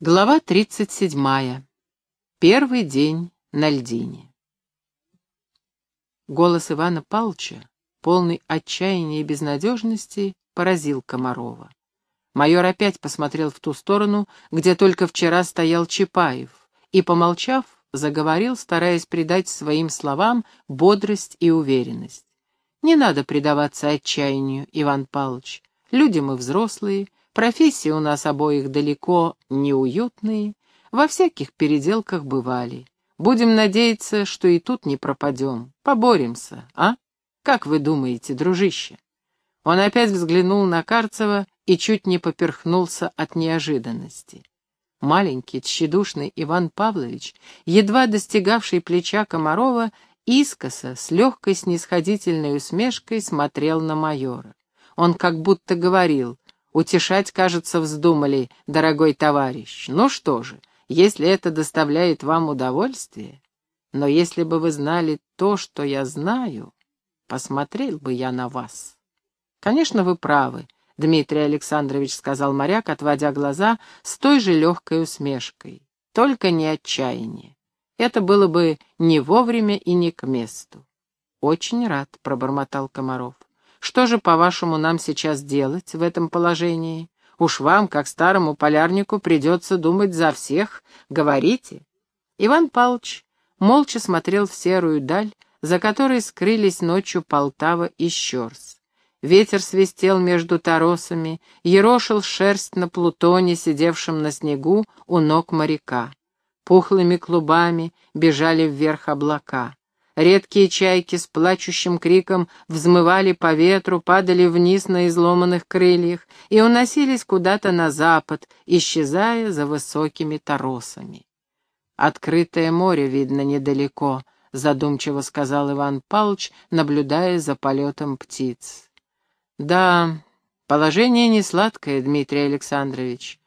Глава 37. Первый день на льдине. Голос Ивана Палча, полный отчаяния и безнадежности, поразил Комарова. Майор опять посмотрел в ту сторону, где только вчера стоял Чапаев, и, помолчав, заговорил, стараясь придать своим словам бодрость и уверенность. «Не надо предаваться отчаянию, Иван Павлович. Люди мы взрослые, Профессии у нас обоих далеко неуютные, во всяких переделках бывали. Будем надеяться, что и тут не пропадем. Поборемся, а? Как вы думаете, дружище?» Он опять взглянул на Карцева и чуть не поперхнулся от неожиданности. Маленький, тщедушный Иван Павлович, едва достигавший плеча Комарова, искоса, с легкой снисходительной усмешкой смотрел на майора. Он как будто говорил, Утешать, кажется, вздумали, дорогой товарищ. Ну что же, если это доставляет вам удовольствие, но если бы вы знали то, что я знаю, посмотрел бы я на вас. Конечно, вы правы, Дмитрий Александрович сказал моряк, отводя глаза с той же легкой усмешкой. Только не отчаяние. Это было бы не вовремя и не к месту. Очень рад, пробормотал Комаров. Что же, по-вашему, нам сейчас делать в этом положении? Уж вам, как старому полярнику, придется думать за всех. Говорите. Иван Павлович молча смотрел в серую даль, за которой скрылись ночью Полтава и Щерс. Ветер свистел между торосами, ерошил шерсть на плутоне, сидевшем на снегу у ног моряка. Пухлыми клубами бежали вверх облака. Редкие чайки с плачущим криком взмывали по ветру, падали вниз на изломанных крыльях и уносились куда-то на запад, исчезая за высокими торосами. «Открытое море видно недалеко», — задумчиво сказал Иван Павлович, наблюдая за полетом птиц. «Да, положение не сладкое, Дмитрий Александрович,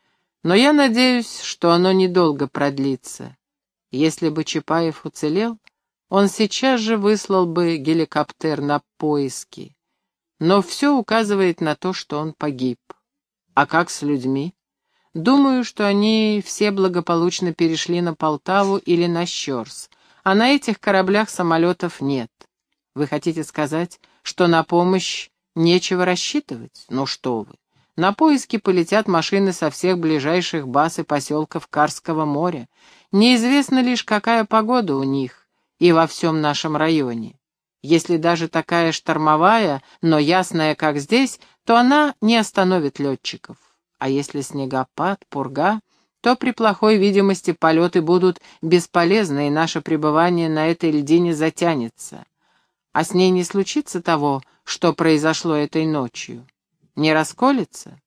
но я надеюсь, что оно недолго продлится. Если бы Чапаев уцелел, он сейчас же выслал бы геликоптер на поиски. Но все указывает на то, что он погиб. А как с людьми? Думаю, что они все благополучно перешли на Полтаву или на Щерс, а на этих кораблях самолетов нет. Вы хотите сказать, что на помощь нечего рассчитывать? Ну что вы. На поиски полетят машины со всех ближайших баз и поселков Карского моря. Неизвестно лишь, какая погода у них, и во всем нашем районе. Если даже такая штормовая, но ясная, как здесь, то она не остановит летчиков. А если снегопад, пурга, то при плохой видимости полеты будут бесполезны, и наше пребывание на этой льдине затянется. А с ней не случится того, что произошло этой ночью. Не расколется?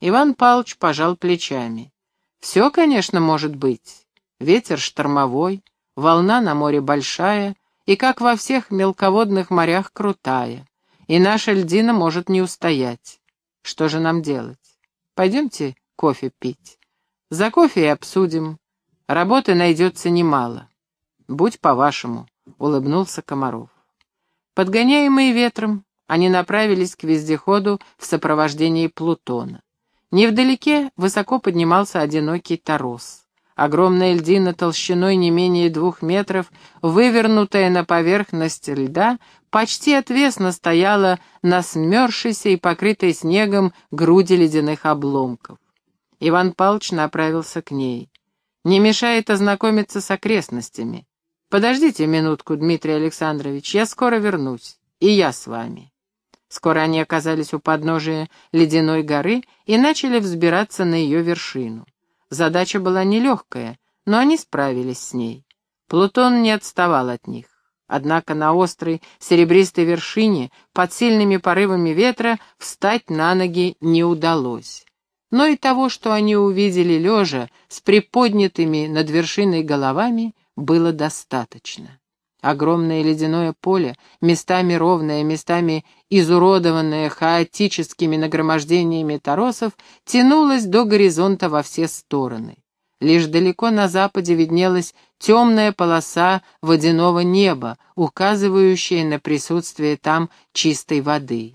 Иван Павлович пожал плечами. Все, конечно, может быть. Ветер штормовой, волна на море большая и, как во всех мелководных морях, крутая, и наша льдина может не устоять. Что же нам делать? Пойдемте кофе пить. За кофе и обсудим. Работы найдется немало. Будь по-вашему, — улыбнулся Комаров. Подгоняемые ветром, они направились к вездеходу в сопровождении Плутона. Невдалеке высоко поднимался одинокий торос. Огромная льдина толщиной не менее двух метров, вывернутая на поверхность льда, почти отвесно стояла на смерзшейся и покрытой снегом груди ледяных обломков. Иван Павлович направился к ней. «Не мешает ознакомиться с окрестностями. Подождите минутку, Дмитрий Александрович, я скоро вернусь, и я с вами». Скоро они оказались у подножия ледяной горы и начали взбираться на ее вершину. Задача была нелегкая, но они справились с ней. Плутон не отставал от них. Однако на острой серебристой вершине под сильными порывами ветра встать на ноги не удалось. Но и того, что они увидели лежа с приподнятыми над вершиной головами, было достаточно. Огромное ледяное поле, местами ровное, местами изуродованное хаотическими нагромождениями торосов, тянулось до горизонта во все стороны. Лишь далеко на западе виднелась темная полоса водяного неба, указывающая на присутствие там чистой воды.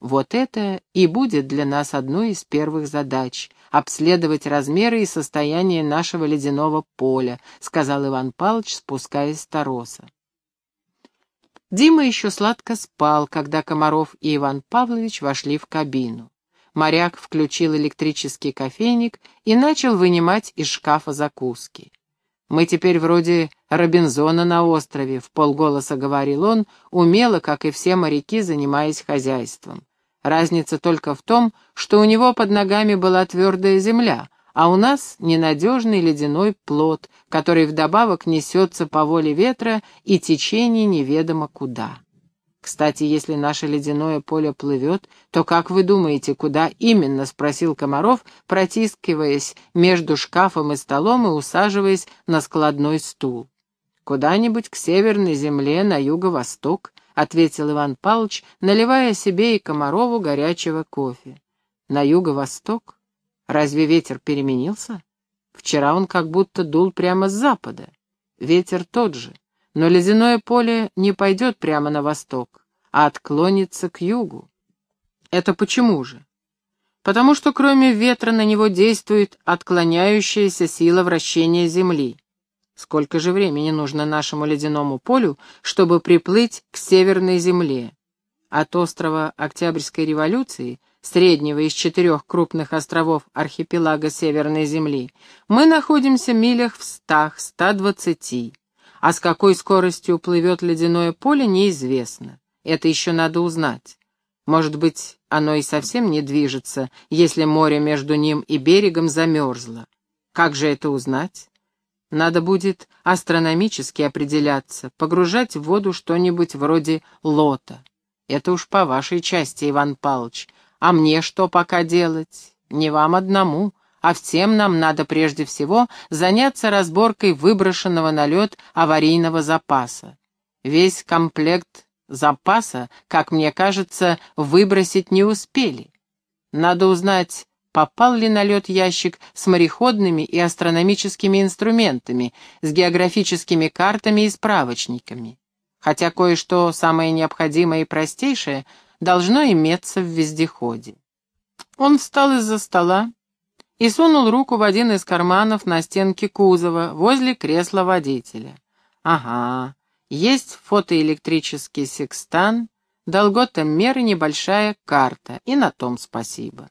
Вот это и будет для нас одной из первых задач обследовать размеры и состояние нашего ледяного поля», — сказал Иван Павлович, спускаясь с тороса. Дима еще сладко спал, когда Комаров и Иван Павлович вошли в кабину. Моряк включил электрический кофейник и начал вынимать из шкафа закуски. «Мы теперь вроде Робинзона на острове», — в полголоса говорил он, умело, как и все моряки, занимаясь хозяйством. Разница только в том, что у него под ногами была твердая земля, а у нас ненадежный ледяной плод, который вдобавок несется по воле ветра и течение неведомо куда. «Кстати, если наше ледяное поле плывет, то как вы думаете, куда именно?» — спросил Комаров, протискиваясь между шкафом и столом и усаживаясь на складной стул. «Куда-нибудь к северной земле на юго-восток», — ответил Иван Павлович, наливая себе и Комарову горячего кофе. «На юго-восток? Разве ветер переменился? Вчера он как будто дул прямо с запада. Ветер тот же, но ледяное поле не пойдет прямо на восток, а отклонится к югу. Это почему же? Потому что кроме ветра на него действует отклоняющаяся сила вращения Земли. Сколько же времени нужно нашему ледяному полю, чтобы приплыть к Северной Земле? От острова Октябрьской революции, среднего из четырех крупных островов архипелага Северной Земли, мы находимся милях в стах-ста двадцати а с какой скоростью плывет ледяное поле, неизвестно. Это еще надо узнать. Может быть, оно и совсем не движется, если море между ним и берегом замерзло. Как же это узнать? Надо будет астрономически определяться, погружать в воду что-нибудь вроде лота. Это уж по вашей части, Иван Павлович. А мне что пока делать? Не вам одному а всем нам надо прежде всего заняться разборкой выброшенного на лед аварийного запаса. Весь комплект запаса, как мне кажется, выбросить не успели. Надо узнать, попал ли на лед ящик с мореходными и астрономическими инструментами, с географическими картами и справочниками. Хотя кое-что самое необходимое и простейшее должно иметься в вездеходе. Он встал из-за стола, и сунул руку в один из карманов на стенке кузова возле кресла водителя. Ага, есть фотоэлектрический секстан, долготом-мер и небольшая карта, и на том спасибо.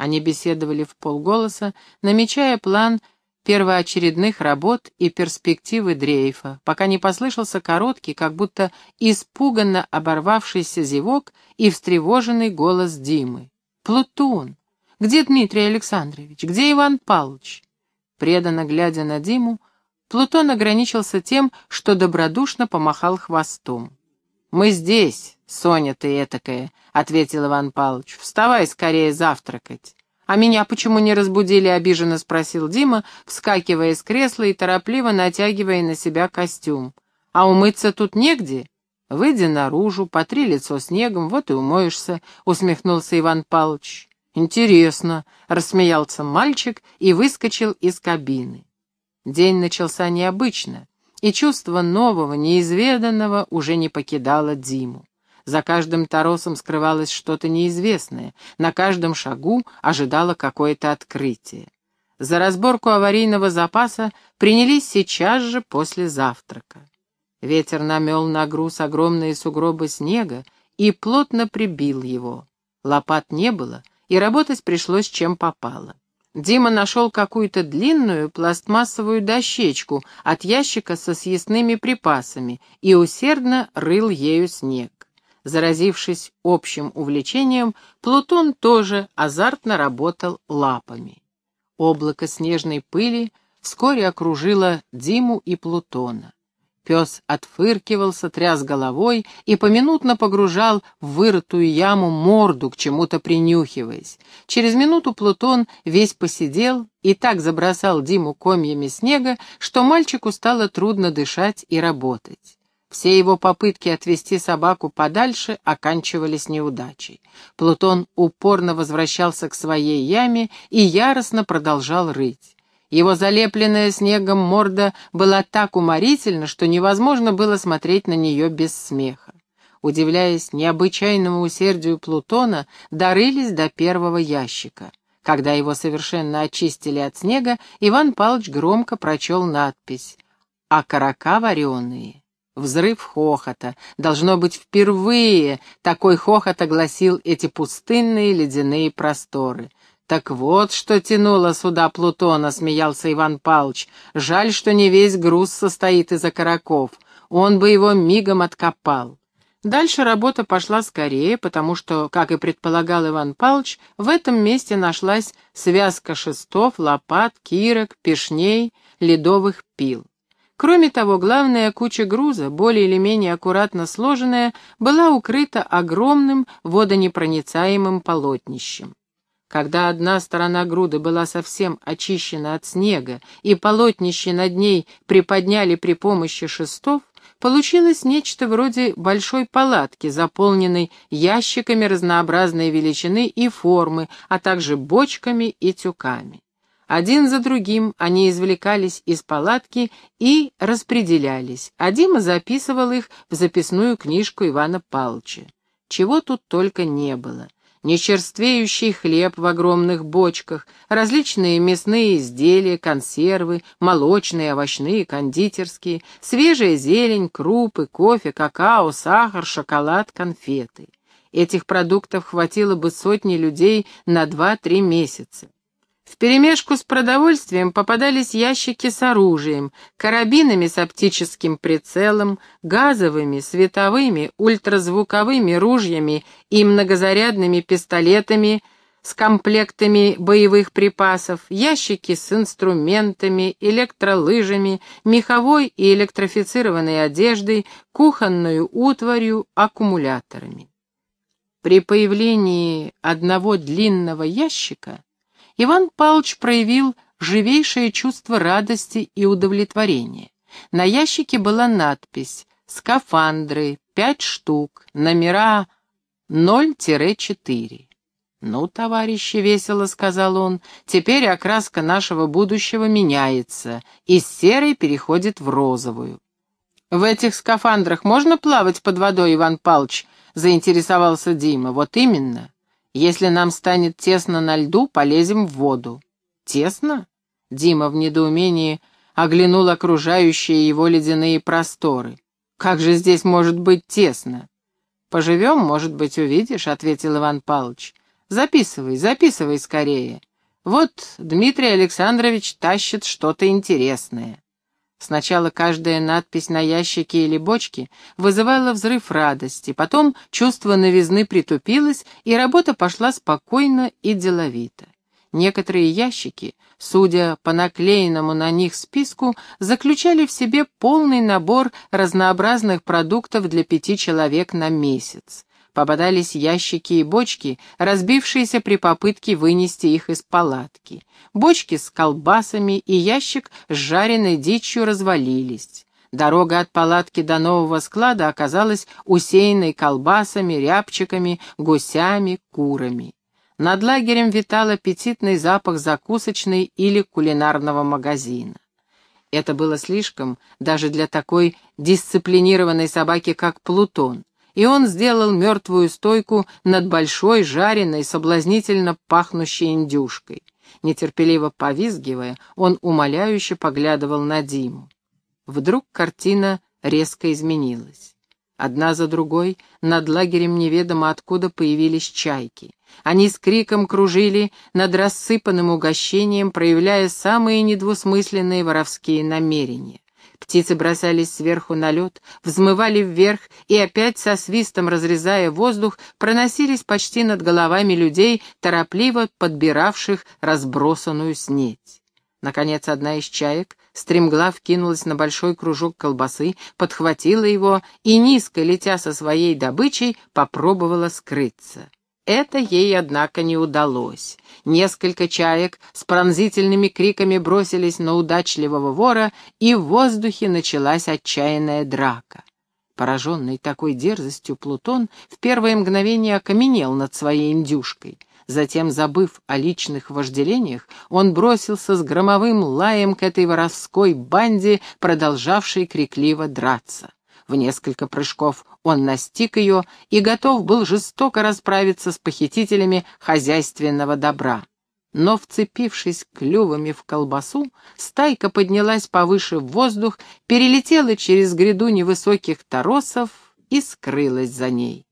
Они беседовали в полголоса, намечая план первоочередных работ и перспективы дрейфа, пока не послышался короткий, как будто испуганно оборвавшийся зевок и встревоженный голос Димы. «Плутун! Где Дмитрий Александрович? Где Иван Павлович?» Преданно глядя на Диму, Плутон ограничился тем, что добродушно помахал хвостом. «Мы здесь, Соня ты этакая», — ответил Иван Павлович. «Вставай скорее завтракать». «А меня почему не разбудили?» — обиженно спросил Дима, вскакивая с кресла и торопливо натягивая на себя костюм. «А умыться тут негде?» «Выйди наружу, потри лицо снегом, вот и умоешься», — усмехнулся Иван Павлович. «Интересно», — рассмеялся мальчик и выскочил из кабины. День начался необычно, и чувство нового, неизведанного уже не покидало Диму. За каждым торосом скрывалось что-то неизвестное, на каждом шагу ожидало какое-то открытие. За разборку аварийного запаса принялись сейчас же после завтрака. Ветер намел на груз огромные сугробы снега и плотно прибил его. Лопат не было, и работать пришлось чем попало. Дима нашел какую-то длинную пластмассовую дощечку от ящика со съестными припасами и усердно рыл ею снег. Заразившись общим увлечением, Плутон тоже азартно работал лапами. Облако снежной пыли вскоре окружило Диму и Плутона. Пес отфыркивался, тряс головой и поминутно погружал в вырытую яму морду, к чему-то принюхиваясь. Через минуту Плутон весь посидел и так забросал Диму комьями снега, что мальчику стало трудно дышать и работать. Все его попытки отвести собаку подальше оканчивались неудачей. Плутон упорно возвращался к своей яме и яростно продолжал рыть. Его залепленная снегом морда была так уморительна, что невозможно было смотреть на нее без смеха. Удивляясь необычайному усердию Плутона, дорылись до первого ящика. Когда его совершенно очистили от снега, Иван Павлович громко прочел надпись «А карака вареные». Взрыв хохота. Должно быть, впервые такой хохот огласил эти пустынные ледяные просторы. «Так вот, что тянуло сюда Плутона», — смеялся Иван Павлович. «Жаль, что не весь груз состоит из окороков. Он бы его мигом откопал». Дальше работа пошла скорее, потому что, как и предполагал Иван Павлович, в этом месте нашлась связка шестов, лопат, кирок, пешней, ледовых пил. Кроме того, главная куча груза, более или менее аккуратно сложенная, была укрыта огромным водонепроницаемым полотнищем. Когда одна сторона груды была совсем очищена от снега, и полотнище над ней приподняли при помощи шестов, Получилось нечто вроде большой палатки, заполненной ящиками разнообразной величины и формы, а также бочками и тюками. Один за другим они извлекались из палатки и распределялись, а Дима записывал их в записную книжку Ивана Палча. Чего тут только не было — нечерствеющий хлеб в огромных бочках, различные мясные изделия, консервы, молочные, овощные, кондитерские, свежая зелень, крупы, кофе, какао, сахар, шоколад, конфеты. Этих продуктов хватило бы сотни людей на 2-3 месяца. Вперемешку с продовольствием попадались ящики с оружием, карабинами с оптическим прицелом, газовыми, световыми, ультразвуковыми ружьями и многозарядными пистолетами с комплектами боевых припасов, ящики с инструментами, электролыжами, меховой и электрифицированной одеждой, кухонную утварью, аккумуляторами. При появлении одного длинного ящика Иван Павлович проявил живейшее чувство радости и удовлетворения. На ящике была надпись «Скафандры, пять штук, номера 0-4». «Ну, товарищи, — весело сказал он, — теперь окраска нашего будущего меняется, из серой переходит в розовую». «В этих скафандрах можно плавать под водой, Иван Павлович?» — заинтересовался Дима. «Вот именно. Если нам станет тесно на льду, полезем в воду. Тесно? Дима в недоумении оглянул окружающие его ледяные просторы. Как же здесь может быть тесно? Поживем, может быть, увидишь, ответил Иван Павлович. Записывай, записывай скорее. Вот Дмитрий Александрович тащит что-то интересное. Сначала каждая надпись на ящике или бочке вызывала взрыв радости, потом чувство новизны притупилось, и работа пошла спокойно и деловито. Некоторые ящики, судя по наклеенному на них списку, заключали в себе полный набор разнообразных продуктов для пяти человек на месяц. Попадались ящики и бочки, разбившиеся при попытке вынести их из палатки. Бочки с колбасами и ящик с жареной дичью развалились. Дорога от палатки до нового склада оказалась усеянной колбасами, рябчиками, гусями, курами. Над лагерем витал аппетитный запах закусочной или кулинарного магазина. Это было слишком даже для такой дисциплинированной собаки, как Плутон и он сделал мертвую стойку над большой, жареной, соблазнительно пахнущей индюшкой. Нетерпеливо повизгивая, он умоляюще поглядывал на Диму. Вдруг картина резко изменилась. Одна за другой над лагерем неведомо откуда появились чайки. Они с криком кружили над рассыпанным угощением, проявляя самые недвусмысленные воровские намерения. Птицы бросались сверху на лед, взмывали вверх и опять со свистом разрезая воздух, проносились почти над головами людей, торопливо подбиравших разбросанную снеть. Наконец одна из чаек стремглав кинулась на большой кружок колбасы, подхватила его и, низко летя со своей добычей, попробовала скрыться. Это ей, однако, не удалось. Несколько чаек с пронзительными криками бросились на удачливого вора, и в воздухе началась отчаянная драка. Пораженный такой дерзостью, Плутон в первое мгновение окаменел над своей индюшкой. Затем, забыв о личных вожделениях, он бросился с громовым лаем к этой воровской банде, продолжавшей крикливо драться. В несколько прыжков он настиг ее и готов был жестоко расправиться с похитителями хозяйственного добра. но, вцепившись клювами в колбасу, стайка поднялась повыше в воздух, перелетела через гряду невысоких торосов и скрылась за ней.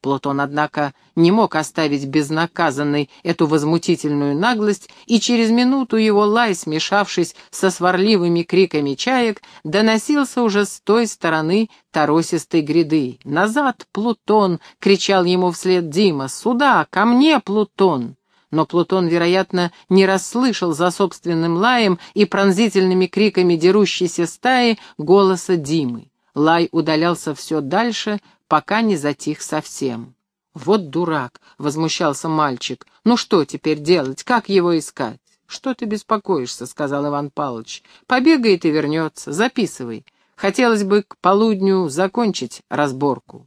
Плутон, однако, не мог оставить безнаказанной эту возмутительную наглость, и через минуту его лай, смешавшись со сварливыми криками чаек, доносился уже с той стороны торосистой гряды. «Назад, Плутон!» — кричал ему вслед Дима. «Сюда! Ко мне, Плутон!» но Плутон, вероятно, не расслышал за собственным лаем и пронзительными криками дерущейся стаи голоса Димы. Лай удалялся все дальше, пока не затих совсем. «Вот дурак!» — возмущался мальчик. «Ну что теперь делать? Как его искать?» «Что ты беспокоишься?» — сказал Иван Павлович. «Побегает и вернется. Записывай. Хотелось бы к полудню закончить разборку».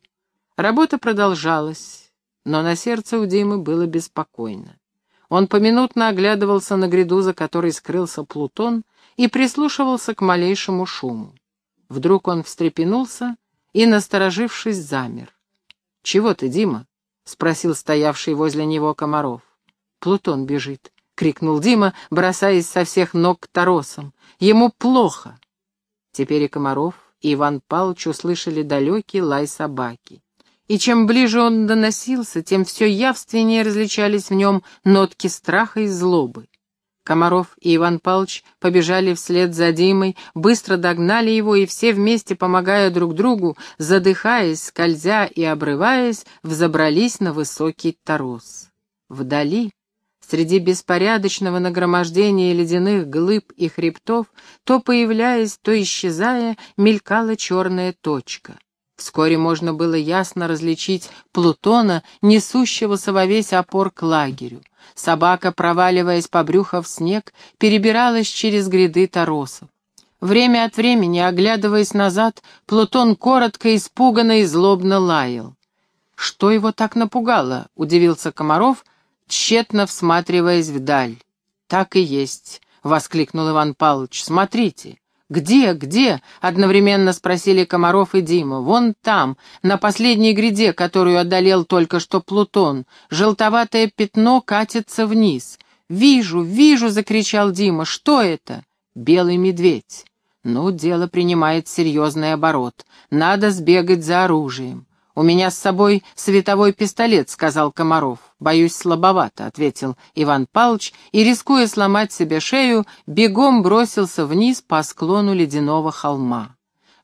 Работа продолжалась, но на сердце у Димы было беспокойно. Он поминутно оглядывался на гряду, за которой скрылся Плутон, и прислушивался к малейшему шуму. Вдруг он встрепенулся и, насторожившись, замер. «Чего ты, Дима?» — спросил стоявший возле него Комаров. «Плутон бежит», — крикнул Дима, бросаясь со всех ног к торосам. «Ему плохо!» Теперь и Комаров, и Иван Павлович услышали далекий лай собаки. И чем ближе он доносился, тем все явственнее различались в нем нотки страха и злобы. Комаров и Иван Павлович побежали вслед за Димой, быстро догнали его и все вместе, помогая друг другу, задыхаясь, скользя и обрываясь, взобрались на высокий торос. Вдали, среди беспорядочного нагромождения ледяных глыб и хребтов, то появляясь, то исчезая, мелькала черная точка. Вскоре можно было ясно различить Плутона, несущегося во весь опор к лагерю. Собака, проваливаясь по брюхо в снег, перебиралась через гряды торосов. Время от времени, оглядываясь назад, Плутон коротко, испуганно и злобно лаял. «Что его так напугало?» — удивился Комаров, тщетно всматриваясь вдаль. «Так и есть», — воскликнул Иван Павлович. «Смотрите, «Где, где?» — одновременно спросили Комаров и Дима. «Вон там, на последней гряде, которую одолел только что Плутон. Желтоватое пятно катится вниз». «Вижу, вижу!» — закричал Дима. «Что это?» «Белый медведь». «Ну, дело принимает серьезный оборот. Надо сбегать за оружием». «У меня с собой световой пистолет», — сказал Комаров. «Боюсь, слабовато», — ответил Иван Павлович, и, рискуя сломать себе шею, бегом бросился вниз по склону ледяного холма.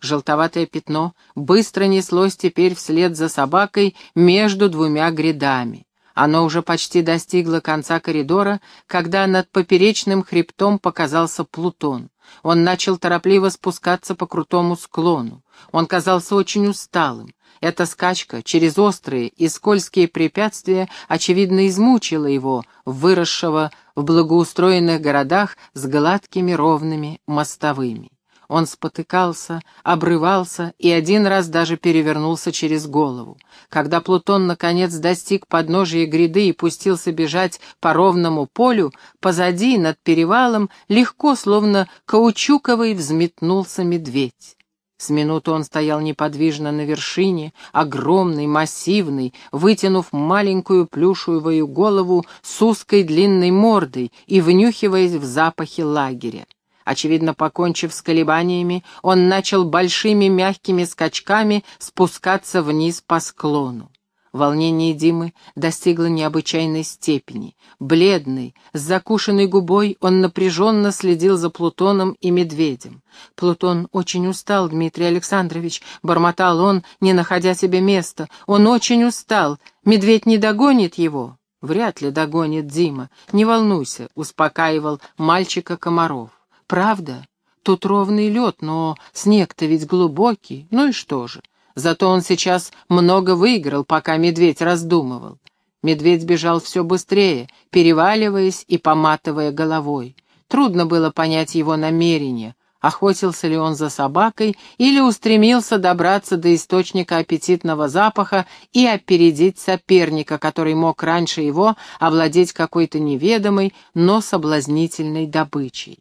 Желтоватое пятно быстро неслось теперь вслед за собакой между двумя грядами. Оно уже почти достигло конца коридора, когда над поперечным хребтом показался Плутон. Он начал торопливо спускаться по крутому склону. Он казался очень усталым. Эта скачка через острые и скользкие препятствия, очевидно, измучила его, выросшего в благоустроенных городах с гладкими ровными мостовыми. Он спотыкался, обрывался и один раз даже перевернулся через голову. Когда Плутон наконец достиг подножия гряды и пустился бежать по ровному полю, позади, над перевалом, легко, словно каучуковый, взметнулся медведь. С минуту он стоял неподвижно на вершине, огромный, массивный, вытянув маленькую плюшевую голову с узкой длинной мордой и внюхиваясь в запахе лагеря. Очевидно, покончив с колебаниями, он начал большими мягкими скачками спускаться вниз по склону. Волнение Димы достигло необычайной степени. Бледный, с закушенной губой, он напряженно следил за Плутоном и Медведем. «Плутон очень устал, Дмитрий Александрович», — бормотал он, не находя себе места. «Он очень устал. Медведь не догонит его?» «Вряд ли догонит Дима. Не волнуйся», — успокаивал мальчика Комаров. «Правда? Тут ровный лед, но снег-то ведь глубокий. Ну и что же? Зато он сейчас много выиграл, пока медведь раздумывал. Медведь бежал все быстрее, переваливаясь и поматывая головой. Трудно было понять его намерение, охотился ли он за собакой или устремился добраться до источника аппетитного запаха и опередить соперника, который мог раньше его овладеть какой-то неведомой, но соблазнительной добычей.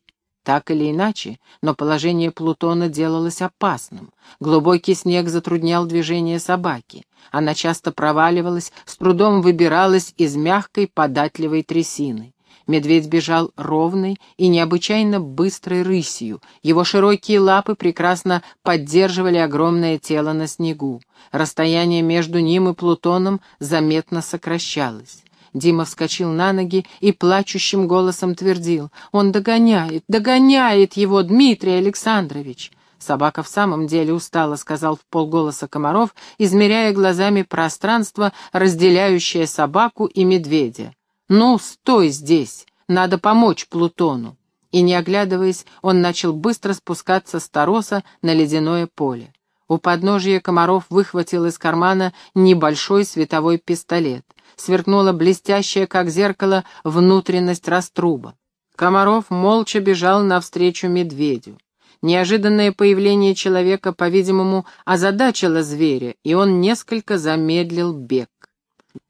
Так или иначе, но положение Плутона делалось опасным. Глубокий снег затруднял движение собаки. Она часто проваливалась, с трудом выбиралась из мягкой податливой трясины. Медведь бежал ровной и необычайно быстрой рысью. Его широкие лапы прекрасно поддерживали огромное тело на снегу. Расстояние между ним и Плутоном заметно сокращалось. Дима вскочил на ноги и плачущим голосом твердил. «Он догоняет, догоняет его, Дмитрий Александрович!» «Собака в самом деле устала», — сказал в полголоса Комаров, измеряя глазами пространство, разделяющее собаку и медведя. «Ну, стой здесь! Надо помочь Плутону!» И, не оглядываясь, он начал быстро спускаться с тороса на ледяное поле. У подножия Комаров выхватил из кармана небольшой световой пистолет. Сверкнула блестящая, как зеркало, внутренность раструба. Комаров молча бежал навстречу медведю. Неожиданное появление человека, по-видимому, озадачило зверя, и он несколько замедлил бег.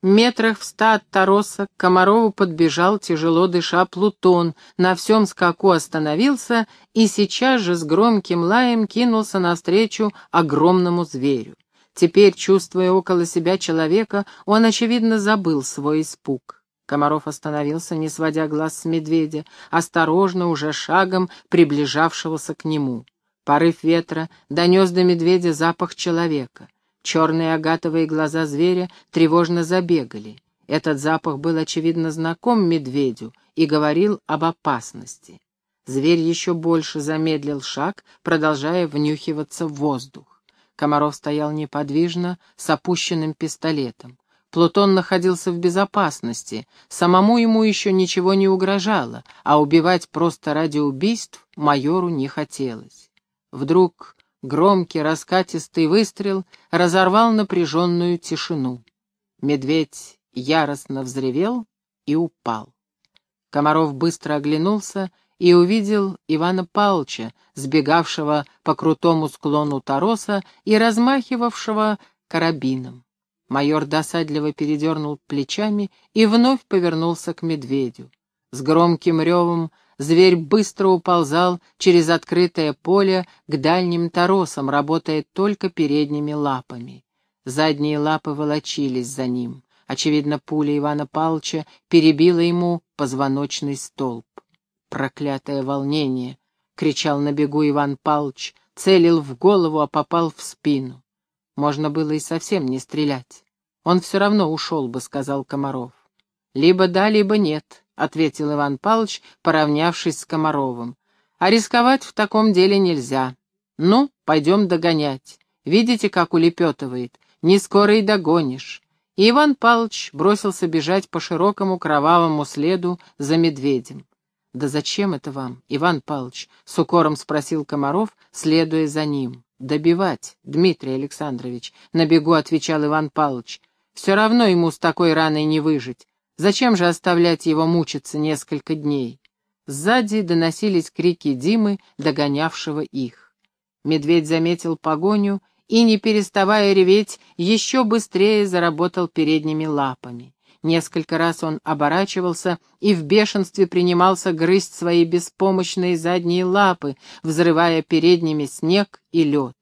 Метрах в ста от Тароса к Комарову подбежал, тяжело дыша, Плутон, на всем скаку остановился и сейчас же с громким лаем кинулся навстречу огромному зверю. Теперь, чувствуя около себя человека, он, очевидно, забыл свой испуг. Комаров остановился, не сводя глаз с медведя, осторожно, уже шагом приближавшегося к нему. Порыв ветра донес до медведя запах человека. Черные агатовые глаза зверя тревожно забегали. Этот запах был, очевидно, знаком медведю и говорил об опасности. Зверь еще больше замедлил шаг, продолжая внюхиваться в воздух. Комаров стоял неподвижно, с опущенным пистолетом. Плутон находился в безопасности, самому ему еще ничего не угрожало, а убивать просто ради убийств майору не хотелось. Вдруг громкий раскатистый выстрел разорвал напряженную тишину. Медведь яростно взревел и упал. Комаров быстро оглянулся и увидел Ивана Павловича, сбегавшего по крутому склону Тароса и размахивавшего карабином. Майор досадливо передернул плечами и вновь повернулся к медведю. С громким ревом зверь быстро уползал через открытое поле к дальним торосам, работая только передними лапами. Задние лапы волочились за ним. Очевидно, пуля Ивана Павловича перебила ему позвоночный столб. «Проклятое волнение!» — кричал на бегу Иван Павлович, целил в голову, а попал в спину. Можно было и совсем не стрелять. Он все равно ушел бы, — сказал Комаров. Либо да, либо нет, — ответил Иван Павлович, поравнявшись с Комаровым. А рисковать в таком деле нельзя. Ну, пойдем догонять. Видите, как улепетывает? Не скоро и догонишь. И Иван Павлович бросился бежать по широкому кровавому следу за медведем. «Да зачем это вам, Иван Павлович?» — с укором спросил Комаров, следуя за ним. «Добивать, Дмитрий Александрович», — на бегу отвечал Иван Павлович. «Все равно ему с такой раной не выжить. Зачем же оставлять его мучиться несколько дней?» Сзади доносились крики Димы, догонявшего их. Медведь заметил погоню и, не переставая реветь, еще быстрее заработал передними лапами. Несколько раз он оборачивался и в бешенстве принимался грызть свои беспомощные задние лапы, взрывая передними снег и лед.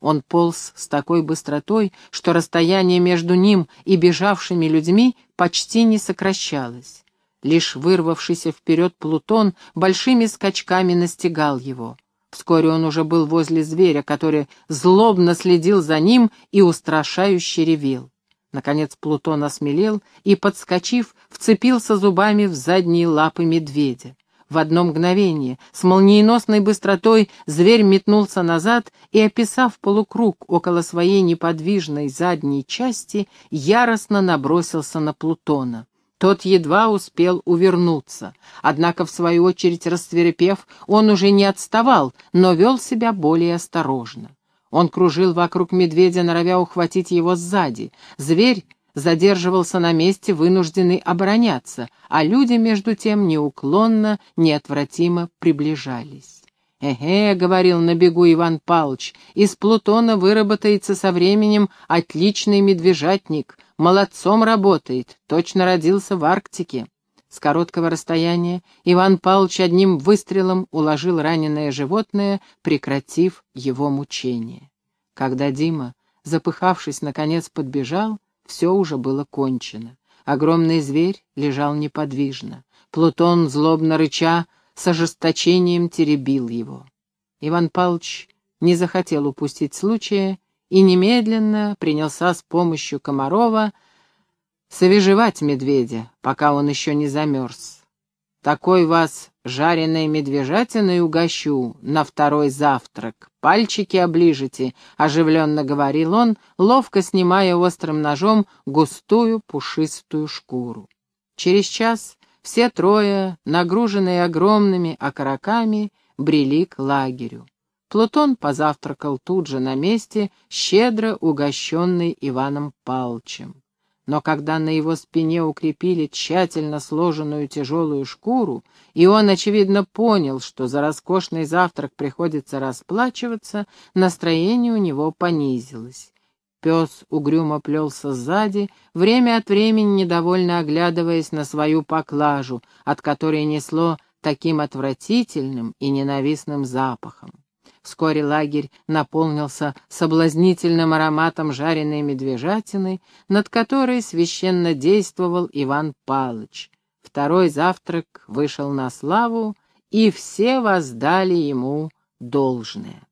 Он полз с такой быстротой, что расстояние между ним и бежавшими людьми почти не сокращалось. Лишь вырвавшийся вперед Плутон большими скачками настигал его. Вскоре он уже был возле зверя, который злобно следил за ним и устрашающе ревел. Наконец Плутон осмелел и, подскочив, вцепился зубами в задние лапы медведя. В одно мгновение, с молниеносной быстротой, зверь метнулся назад и, описав полукруг около своей неподвижной задней части, яростно набросился на Плутона. Тот едва успел увернуться, однако, в свою очередь, расцвирепев, он уже не отставал, но вел себя более осторожно. Он кружил вокруг медведя, норовя ухватить его сзади. Зверь задерживался на месте, вынужденный обороняться, а люди, между тем, неуклонно, неотвратимо приближались. «Эге», — говорил на бегу Иван Палыч, — «из Плутона выработается со временем отличный медвежатник, молодцом работает, точно родился в Арктике». С короткого расстояния Иван Павлович одним выстрелом уложил раненое животное, прекратив его мучение. Когда Дима, запыхавшись, наконец подбежал, все уже было кончено. Огромный зверь лежал неподвижно. Плутон, злобно рыча, с ожесточением теребил его. Иван Павлович не захотел упустить случая и немедленно принялся с помощью Комарова совежевать медведя, пока он еще не замерз. Такой вас жареной медвежатиной угощу на второй завтрак. Пальчики оближете, — оживленно говорил он, ловко снимая острым ножом густую пушистую шкуру. Через час все трое, нагруженные огромными окороками, брели к лагерю. Плутон позавтракал тут же на месте, щедро угощенный Иваном Палчем. Но когда на его спине укрепили тщательно сложенную тяжелую шкуру, и он, очевидно, понял, что за роскошный завтрак приходится расплачиваться, настроение у него понизилось. Пес угрюмо плелся сзади, время от времени недовольно оглядываясь на свою поклажу, от которой несло таким отвратительным и ненавистным запахом. Вскоре лагерь наполнился соблазнительным ароматом жареной медвежатины, над которой священно действовал Иван Палыч. Второй завтрак вышел на славу, и все воздали ему должное.